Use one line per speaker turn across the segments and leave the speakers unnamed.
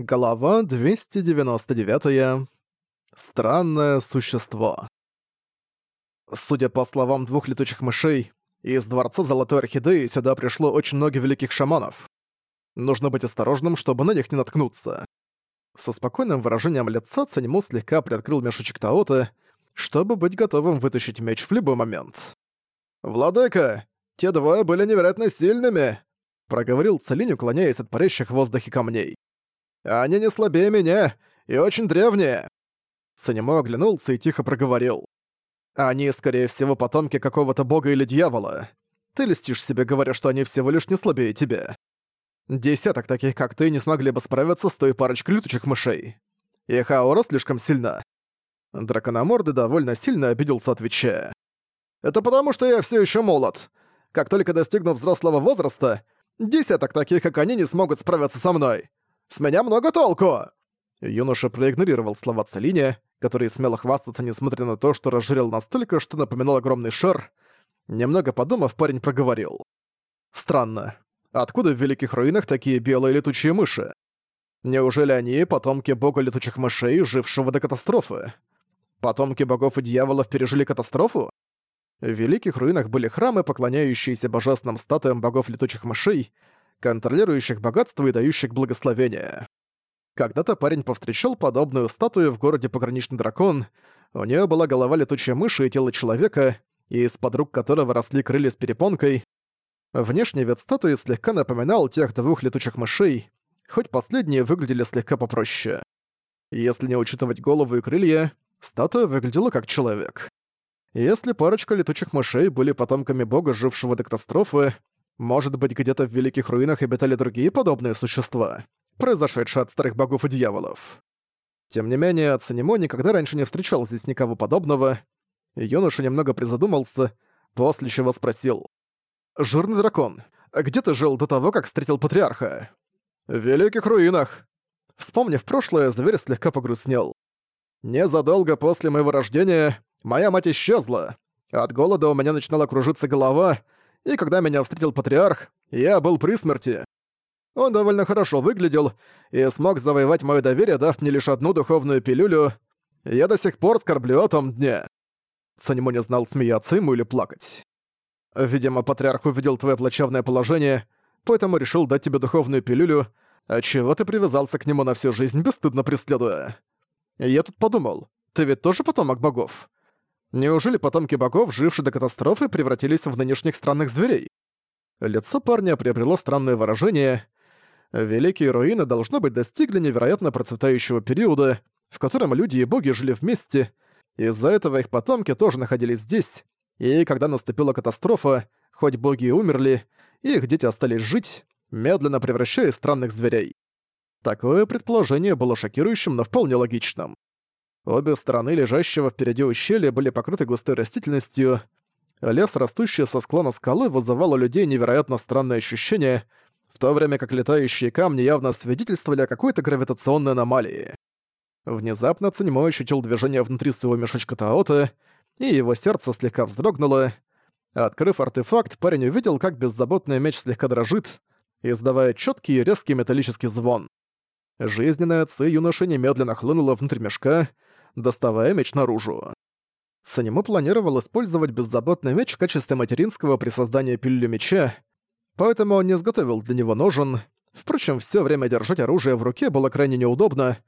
Глава 299. Странное существо. Судя по словам двух летучих мышей, из Дворца Золотой Орхидеи сюда пришло очень много великих шаманов. Нужно быть осторожным, чтобы на них не наткнуться. Со спокойным выражением лица Цанему слегка приоткрыл мешочек Таота, чтобы быть готовым вытащить меч в любой момент. «Владыка, те двое были невероятно сильными!» проговорил Целинь, уклоняясь от парящих в воздухе камней. Они не слабее меня и очень древние!» Санимо оглянулся и тихо проговорил. «Они, скорее всего, потомки какого-то бога или дьявола. Ты льстишь себе, говоря, что они всего лишь не слабее тебя. Десяток таких, как ты, не смогли бы справиться с той парочкой лютучих мышей. Их аура слишком сильна». Дракономорды довольно сильно обиделся, отвечая. «Это потому, что я все еще молод. Как только достигну взрослого возраста, десяток таких, как они, не смогут справиться со мной. С меня много толку!» Юноша проигнорировал слова Целине, который смело хвастаться, несмотря на то, что разжирел настолько, что напоминал огромный шар. Немного подумав, парень проговорил. «Странно. Откуда в Великих Руинах такие белые летучие мыши? Неужели они потомки бога летучих мышей, жившего до катастрофы? Потомки богов и дьяволов пережили катастрофу? В Великих Руинах были храмы, поклоняющиеся божественным статуям богов летучих мышей, контролирующих богатство и дающих благословение. Когда-то парень повстречал подобную статую в городе Пограничный Дракон. У нее была голова летучей мыши и тело человека, и из-под рук которого росли крылья с перепонкой. Внешний вид статуи слегка напоминал тех двух летучих мышей, хоть последние выглядели слегка попроще. Если не учитывать голову и крылья, статуя выглядела как человек. Если парочка летучих мышей были потомками бога, жившего до катастрофы, может быть, где-то в Великих Руинах обитали другие подобные существа, произошедшие от старых богов и дьяволов. Тем не менее, Цанимо никогда раньше не встречал здесь никого подобного. Юноша немного призадумался, после чего спросил. «Жирный дракон, где ты жил до того, как встретил патриарха?» «В Великих Руинах». Вспомнив прошлое, зверь слегка погрустнел. «Незадолго после моего рождения моя мать исчезла. От голода у меня начинала кружиться голова, и когда меня встретил патриарх, я был при смерти. Он довольно хорошо выглядел и смог завоевать мое доверие, дав мне лишь одну духовную пилюлю. Я до сих пор скорблю о том дне. Санимо не знал, смеяться ему или плакать. Видимо, патриарх увидел твое плачевное положение, поэтому решил дать тебе духовную пилюлю, а чего ты привязался к нему на всю жизнь, бесстыдно преследуя. Я тут подумал, ты ведь тоже потомок богов? Неужели потомки богов, жившие до катастрофы, превратились в нынешних странных зверей? Лицо парня приобрело странное выражение. Великие руины, должно быть, достигли невероятно процветающего периода, в котором люди и боги жили вместе, из-за этого их потомки тоже находились здесь, и когда наступила катастрофа, хоть боги и умерли, их дети остались жить, медленно превращая странных зверей. Такое предположение было шокирующим, но вполне логичным. Обе стороны лежащего впереди ущелья были покрыты густой растительностью. Лес, растущий со склона скалы, вызывал у людей невероятно странное ощущение, в то время как летающие камни явно свидетельствовали о какой-то гравитационной аномалии. Внезапно Циньмо ощутил движение внутри своего мешочка Таота, и его сердце слегка вздрогнуло. Открыв артефакт, парень увидел, как беззаботный меч слегка дрожит, издавая четкий и резкий металлический звон. Жизненная ци юноши немедленно хлынула внутрь мешка, доставая меч наружу. Санему планировал использовать беззаботный меч в качестве материнского при создании пилюли меча, поэтому он не изготовил для него ножен. Впрочем, все время держать оружие в руке было крайне неудобно,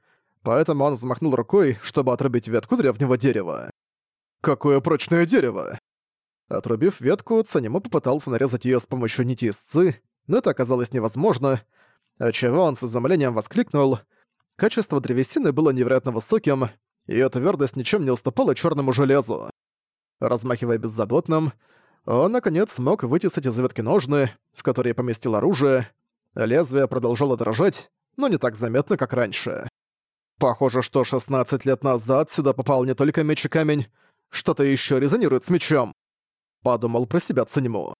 поэтому он взмахнул рукой, чтобы отрубить ветку древнего дерева. «Какое прочное дерево!» Отрубив ветку, Цанему попытался нарезать ее с помощью нити истцы, но это оказалось невозможно, отчего он с изумлением воскликнул. Качество древесины было невероятно высоким, Её твёрдость ничем не уступала чёрному железу. Размахивая беззаботным, он, наконец, смог вытесать из ветки ножны, в которые поместил оружие. Лезвие продолжало дрожать, но не так заметно, как раньше. Похоже, что 16 лет назад сюда попал не только меч и камень, что-то ещё резонирует с мечом. Подумал про себя Циньму.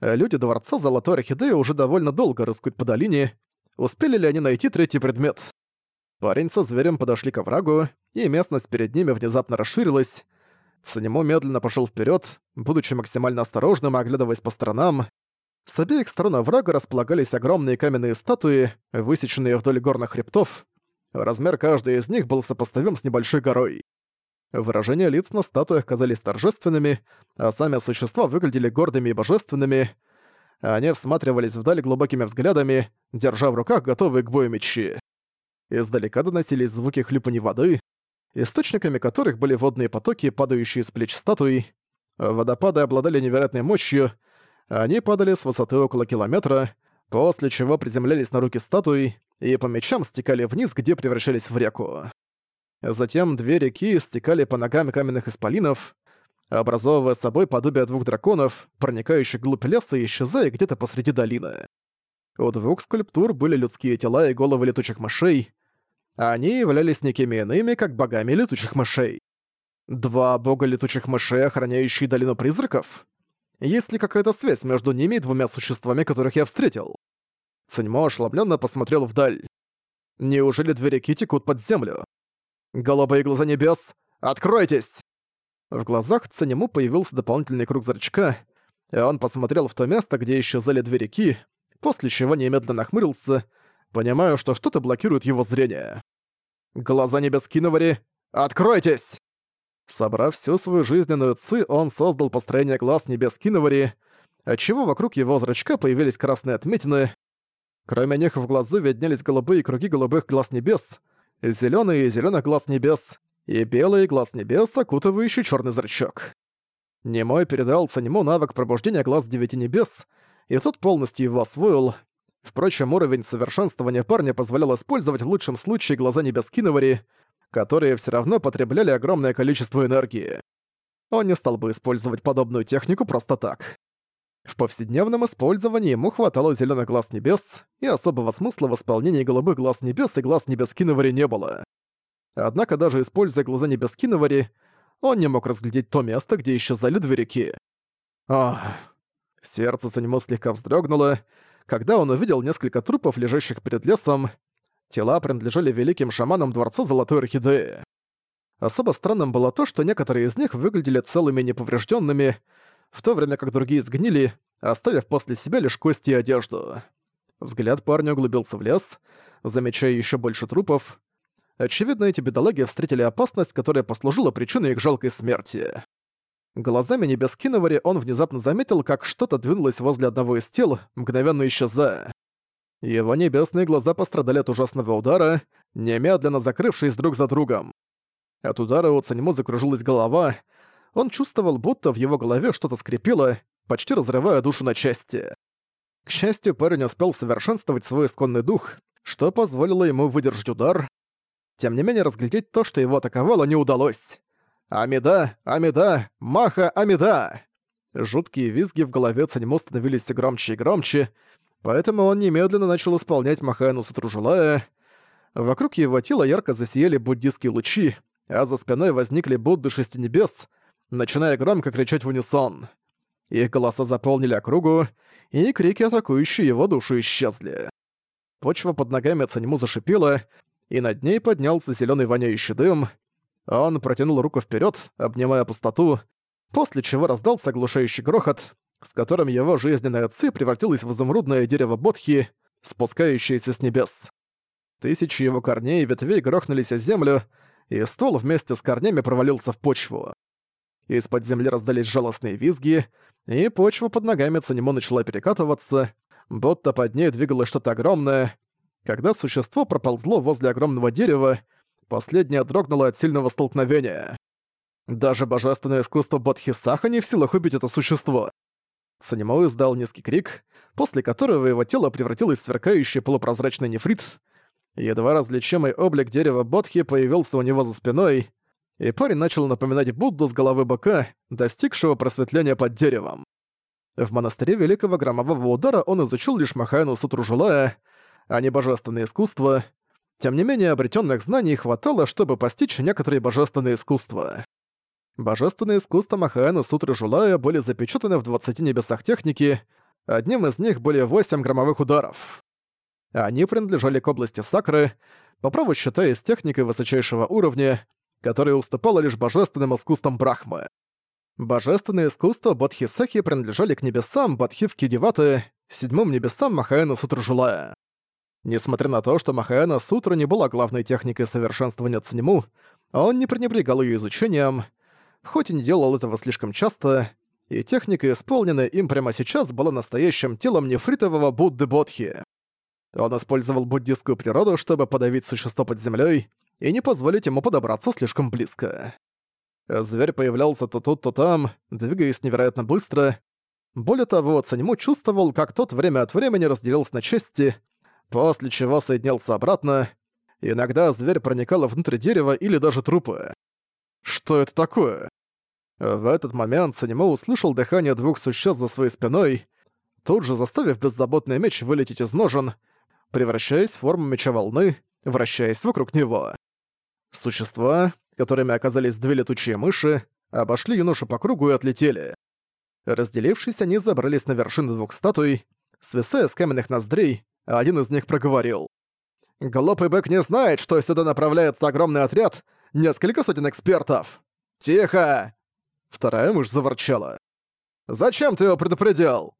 Люди Дворца Золотой Орхидеи уже довольно долго рыскают по долине. Успели ли они найти третий предмет? Парень со зверем подошли к оврагу, и местность перед ними внезапно расширилась. Санему медленно пошел вперед, будучи максимально осторожным и оглядываясь по сторонам. С обеих сторон оврага располагались огромные каменные статуи, высеченные вдоль горных хребтов. Размер каждой из них был сопоставим с небольшой горой. Выражения лиц на статуях казались торжественными, а сами существа выглядели гордыми и божественными. Они всматривались вдаль глубокими взглядами, держа в руках готовые к бою мечи. Издалека доносились звуки хлюпани воды, источниками которых были водные потоки, падающие с плеч статуи. Водопады обладали невероятной мощью, они падали с высоты около километра, после чего приземлялись на руки статуи и по мечам стекали вниз, где превращались в реку. Затем две реки стекали по ногам каменных исполинов, образовывая собой подобие двух драконов, проникающих глубь леса и исчезая где-то посреди долины. У двух скульптур были людские тела и головы летучих мышей, они являлись некими иными, как богами летучих мышей. Два бога летучих мышей, охраняющие долину призраков? Есть ли какая-то связь между ними и двумя существами, которых я встретил? Циньмо ошеломленно посмотрел вдаль. Неужели две реки текут под землю? Голубые глаза небес, откройтесь! В глазах Цанему появился дополнительный круг зрачка, и он посмотрел в то место, где исчезали две реки, после чего немедленно нахмурился, понимая, что что-то блокирует его зрение. «Глаза небес Киновари, откройтесь!» Собрав всю свою жизненную ци, он создал построение глаз небес Киновари, отчего вокруг его зрачка появились красные отметины, Кроме них в глазу виднелись голубые круги голубых глаз небес, зеленый и зеленых глаз небес и белый глаз небес, окутывающий черный зрачок. Немой передал Санему навык пробуждения глаз девяти небес, и тот полностью его освоил. Впрочем, уровень совершенствования парня позволял использовать в лучшем случае глаза небес Киновари, которые все равно потребляли огромное количество энергии. Он не стал бы использовать подобную технику просто так. В повседневном использовании ему хватало зеленых глаз небес, и особого смысла в исполнении голубых глаз небес и глаз небес Киновари не было. Однако даже используя глаза небес Киновари, он не мог разглядеть то место, где исчезали две реки. Ах... Сердце за него слегка вздрогнуло, когда он увидел несколько трупов, лежащих перед лесом. Тела принадлежали великим шаманам Дворца Золотой Орхидеи. Особо странным было то, что некоторые из них выглядели целыми и неповрежденными, в то время как другие сгнили, оставив после себя лишь кости и одежду. Взгляд парня углубился в лес, замечая еще больше трупов. Очевидно, эти бедолаги встретили опасность, которая послужила причиной их жалкой смерти. Глазами небес Киновари он внезапно заметил, как что-то двинулось возле одного из тел, мгновенно исчезая. Его небесные глаза пострадали от ужасного удара, немедленно закрывшись друг за другом. От удара у Цаньму закружилась голова, он чувствовал, будто в его голове что-то скрипело, почти разрывая душу на части. К счастью, парень успел совершенствовать свой исконный дух, что позволило ему выдержать удар. Тем не менее, разглядеть то, что его атаковало, не удалось. «Амида! Амида! Маха Амида!» Жуткие визги в голове Цаньму становились все громче и громче, поэтому он немедленно начал исполнять Махаэну Сатружулая. Вокруг его тела ярко засияли буддийские лучи, а за спиной возникли Будды Шести Небес, начиная громко кричать в унисон. Их голоса заполнили округу, и крики, атакующие его душу, исчезли. Почва под ногами Цаньму зашипела, и над ней поднялся зеленый воняющий дым. Он протянул руку вперед, обнимая пустоту, после чего раздался оглушающий грохот, с которым его жизненная ци превратилась в изумрудное дерево Бодхи, спускающееся с небес. Тысячи его корней и ветвей грохнулись о землю, и ствол вместе с корнями провалился в почву. Из-под земли раздались жалостные визги, и почва под ногами Цанимо начала перекатываться, будто под ней двигалось что-то огромное. Когда существо проползло возле огромного дерева, последнее дрогнуло от сильного столкновения. Даже божественное искусство Бодхисаха не в силах убить это существо. Санимо издал низкий крик, после которого его тело превратилось в сверкающий полупрозрачный нефрит. Едва различимый облик дерева Бодхи появился у него за спиной, и парень начал напоминать Будду с головы быка, достигшего просветления под деревом. В монастыре Великого Громового Удара он изучил лишь Махайну Сутру Жилая, а не божественное искусство. Тем не менее, обретенных знаний хватало, чтобы постичь некоторые божественные искусства. Божественные искусства Махаяна Сутры Жулая были запечатаны в 20 небесах техники, одним из них были 8 громовых ударов. Они принадлежали к области Сакры, по праву считаясь техникой высочайшего уровня, которая уступала лишь божественным искусствам Брахмы. Божественные искусства Бодхисахи принадлежали к небесам Бодхивки Деваты, седьмым небесам Махаэна Сутржулая. Несмотря на то, что Махаэна Сутра не была главной техникой совершенствования Циньму, он не пренебрегал ее изучением, хоть и не делал этого слишком часто, и техника, исполненная им прямо сейчас, была настоящим телом нефритового Будды Бодхи. Он использовал буддистскую природу, чтобы подавить существо под землей и не позволить ему подобраться слишком близко. Зверь появлялся то тут, то там, двигаясь невероятно быстро. Более того, Цаньму чувствовал, как тот время от времени разделился на части, после чего соединялся обратно. Иногда зверь проникал внутрь дерева или даже трупа. Что это такое? В этот момент Санимо услышал дыхание двух существ за своей спиной, тут же заставив беззаботный меч вылететь из ножен, превращаясь в форму меча волны, вращаясь вокруг него. Существа, которыми оказались две летучие мыши, обошли юношу по кругу и отлетели. Разделившись, они забрались на вершины двух статуй, свисая с каменных ноздрей, один из них проговорил. «Глупый бык не знает, что сюда направляется огромный отряд, несколько сотен экспертов!» «Тихо!» Вторая мышь заворчала. «Зачем ты его предупредил?»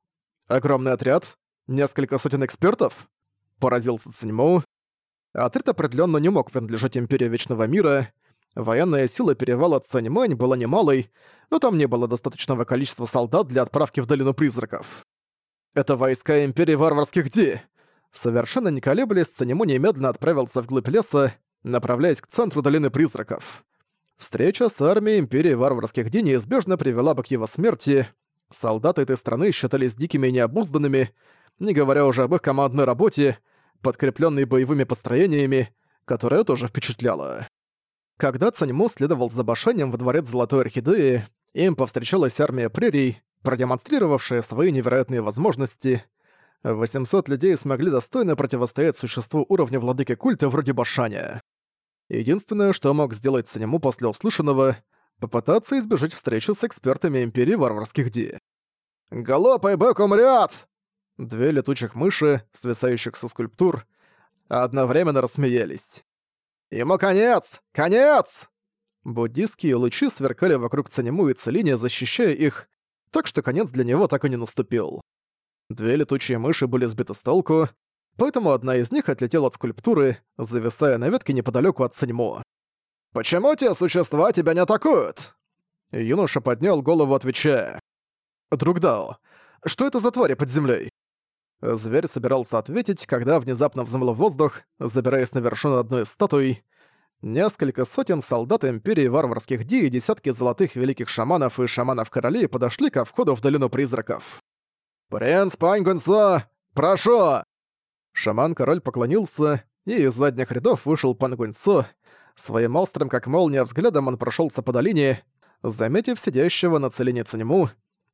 «Огромный отряд? Несколько сотен экспертов?» Поразился Циньму. Отряд определенно не мог принадлежать Империи Вечного Мира. Военная сила перевала Цаньмэнь была немалой, но там не было достаточного количества солдат для отправки в Долину Призраков. «Это войска Империи Варварских Ди!» Совершенно не колеблясь, Цанему немедленно отправился вглубь леса, направляясь к центру Долины Призраков. Встреча с армией Империи Варварских Ди неизбежно привела бы к его смерти. Солдаты этой страны считались дикими и необузданными, не говоря уже об их командной работе, подкрепленной боевыми построениями, которая тоже впечатляла. Когда Цаньму следовал за Башанем во дворец Золотой Орхидеи, им повстречалась армия прерий, продемонстрировавшая свои невероятные возможности. 800 людей смогли достойно противостоять существу уровня владыки культа вроде Башаня. Единственное, что мог сделать Санему после услышанного, попытаться избежать встречи с экспертами Империи Варварских Ди. «Галопай, бэк умрёт!» Две летучих мыши, свисающих со скульптур, одновременно рассмеялись. «Ему конец! Конец!» Буддистские лучи сверкали вокруг Цанему и Целине, защищая их, так что конец для него так и не наступил. Две летучие мыши были сбиты с толку, поэтому одна из них отлетела от скульптуры, зависая на ветке неподалеку от Саньмо. «Почему те существа тебя не атакуют?» Юноша поднял голову, отвечая. «Друг Дао, что это за твари под землей? Зверь собирался ответить, когда внезапно взмыл воздух, забираясь на вершину одной из статуй. Несколько сотен солдат Империи Варварских Ди и десятки золотых великих шаманов и шаманов-королей подошли ко входу в Долину Призраков. «Принц Паньгунсо, прошу!» Шаман-король поклонился, и из задних рядов вышел Пан Гуньцо. Своим острым, как молния, взглядом он прошелся по долине, заметив сидящего на целине Циньму,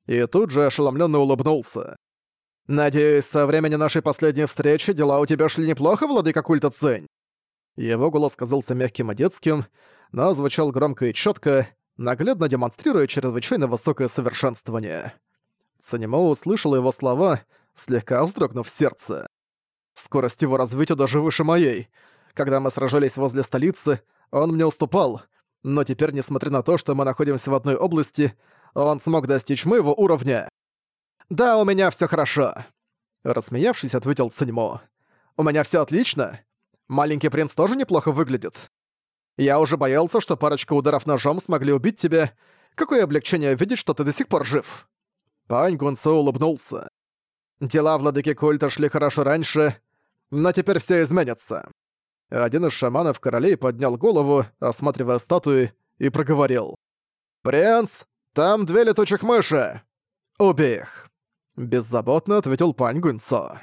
и тут же ошеломленно улыбнулся. «Надеюсь, со времени нашей последней встречи дела у тебя шли неплохо, владыка культа Цинь?» Его голос казался мягким и детским, но звучал громко и четко, наглядно демонстрируя чрезвычайно высокое совершенствование. Санимо услышал его слова, слегка вздрогнув сердце. Скорость его развития даже выше моей. Когда мы сражались возле столицы, он мне уступал. Но теперь, несмотря на то, что мы находимся в одной области, он смог достичь моего уровня. «Да, у меня все хорошо», — рассмеявшись, ответил Циньмо. «У меня все отлично. Маленький принц тоже неплохо выглядит. Я уже боялся, что парочка ударов ножом смогли убить тебя. Какое облегчение видеть, что ты до сих пор жив». Пань Гунсо улыбнулся. Дела владыки культа шли хорошо раньше, но теперь все изменится. Один из шаманов королей поднял голову, осматривая статуи, и проговорил. «Принц, там две летучих мыши! Убей их!» Беззаботно ответил Пань Гунсо.